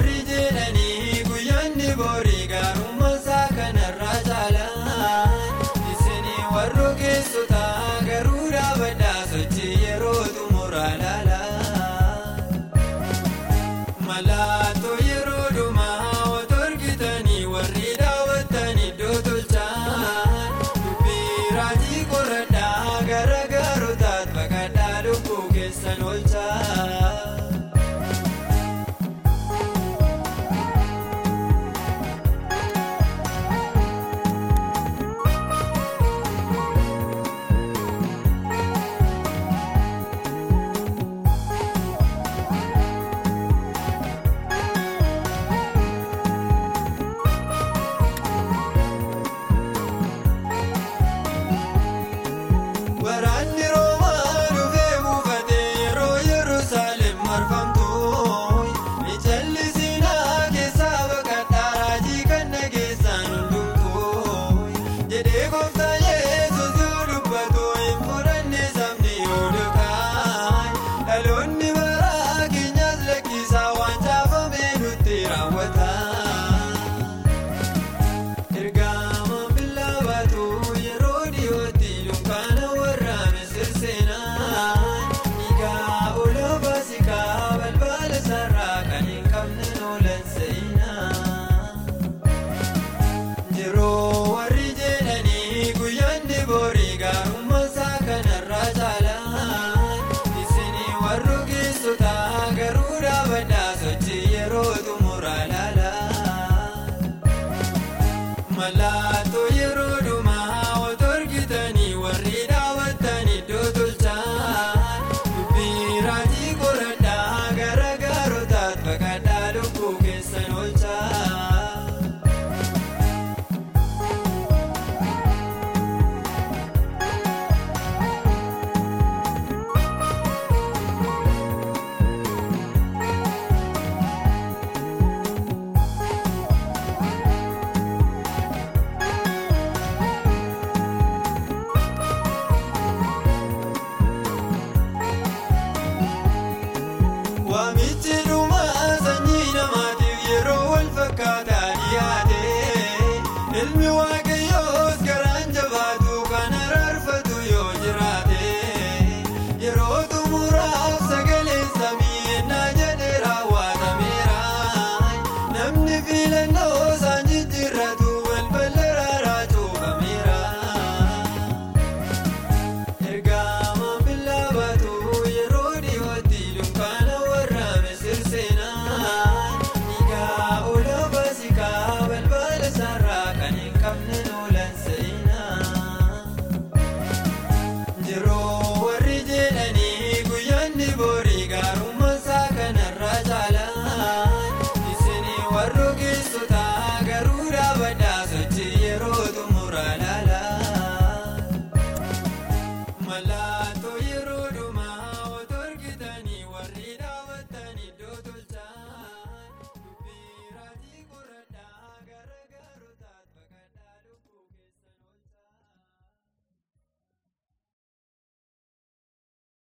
Yeroo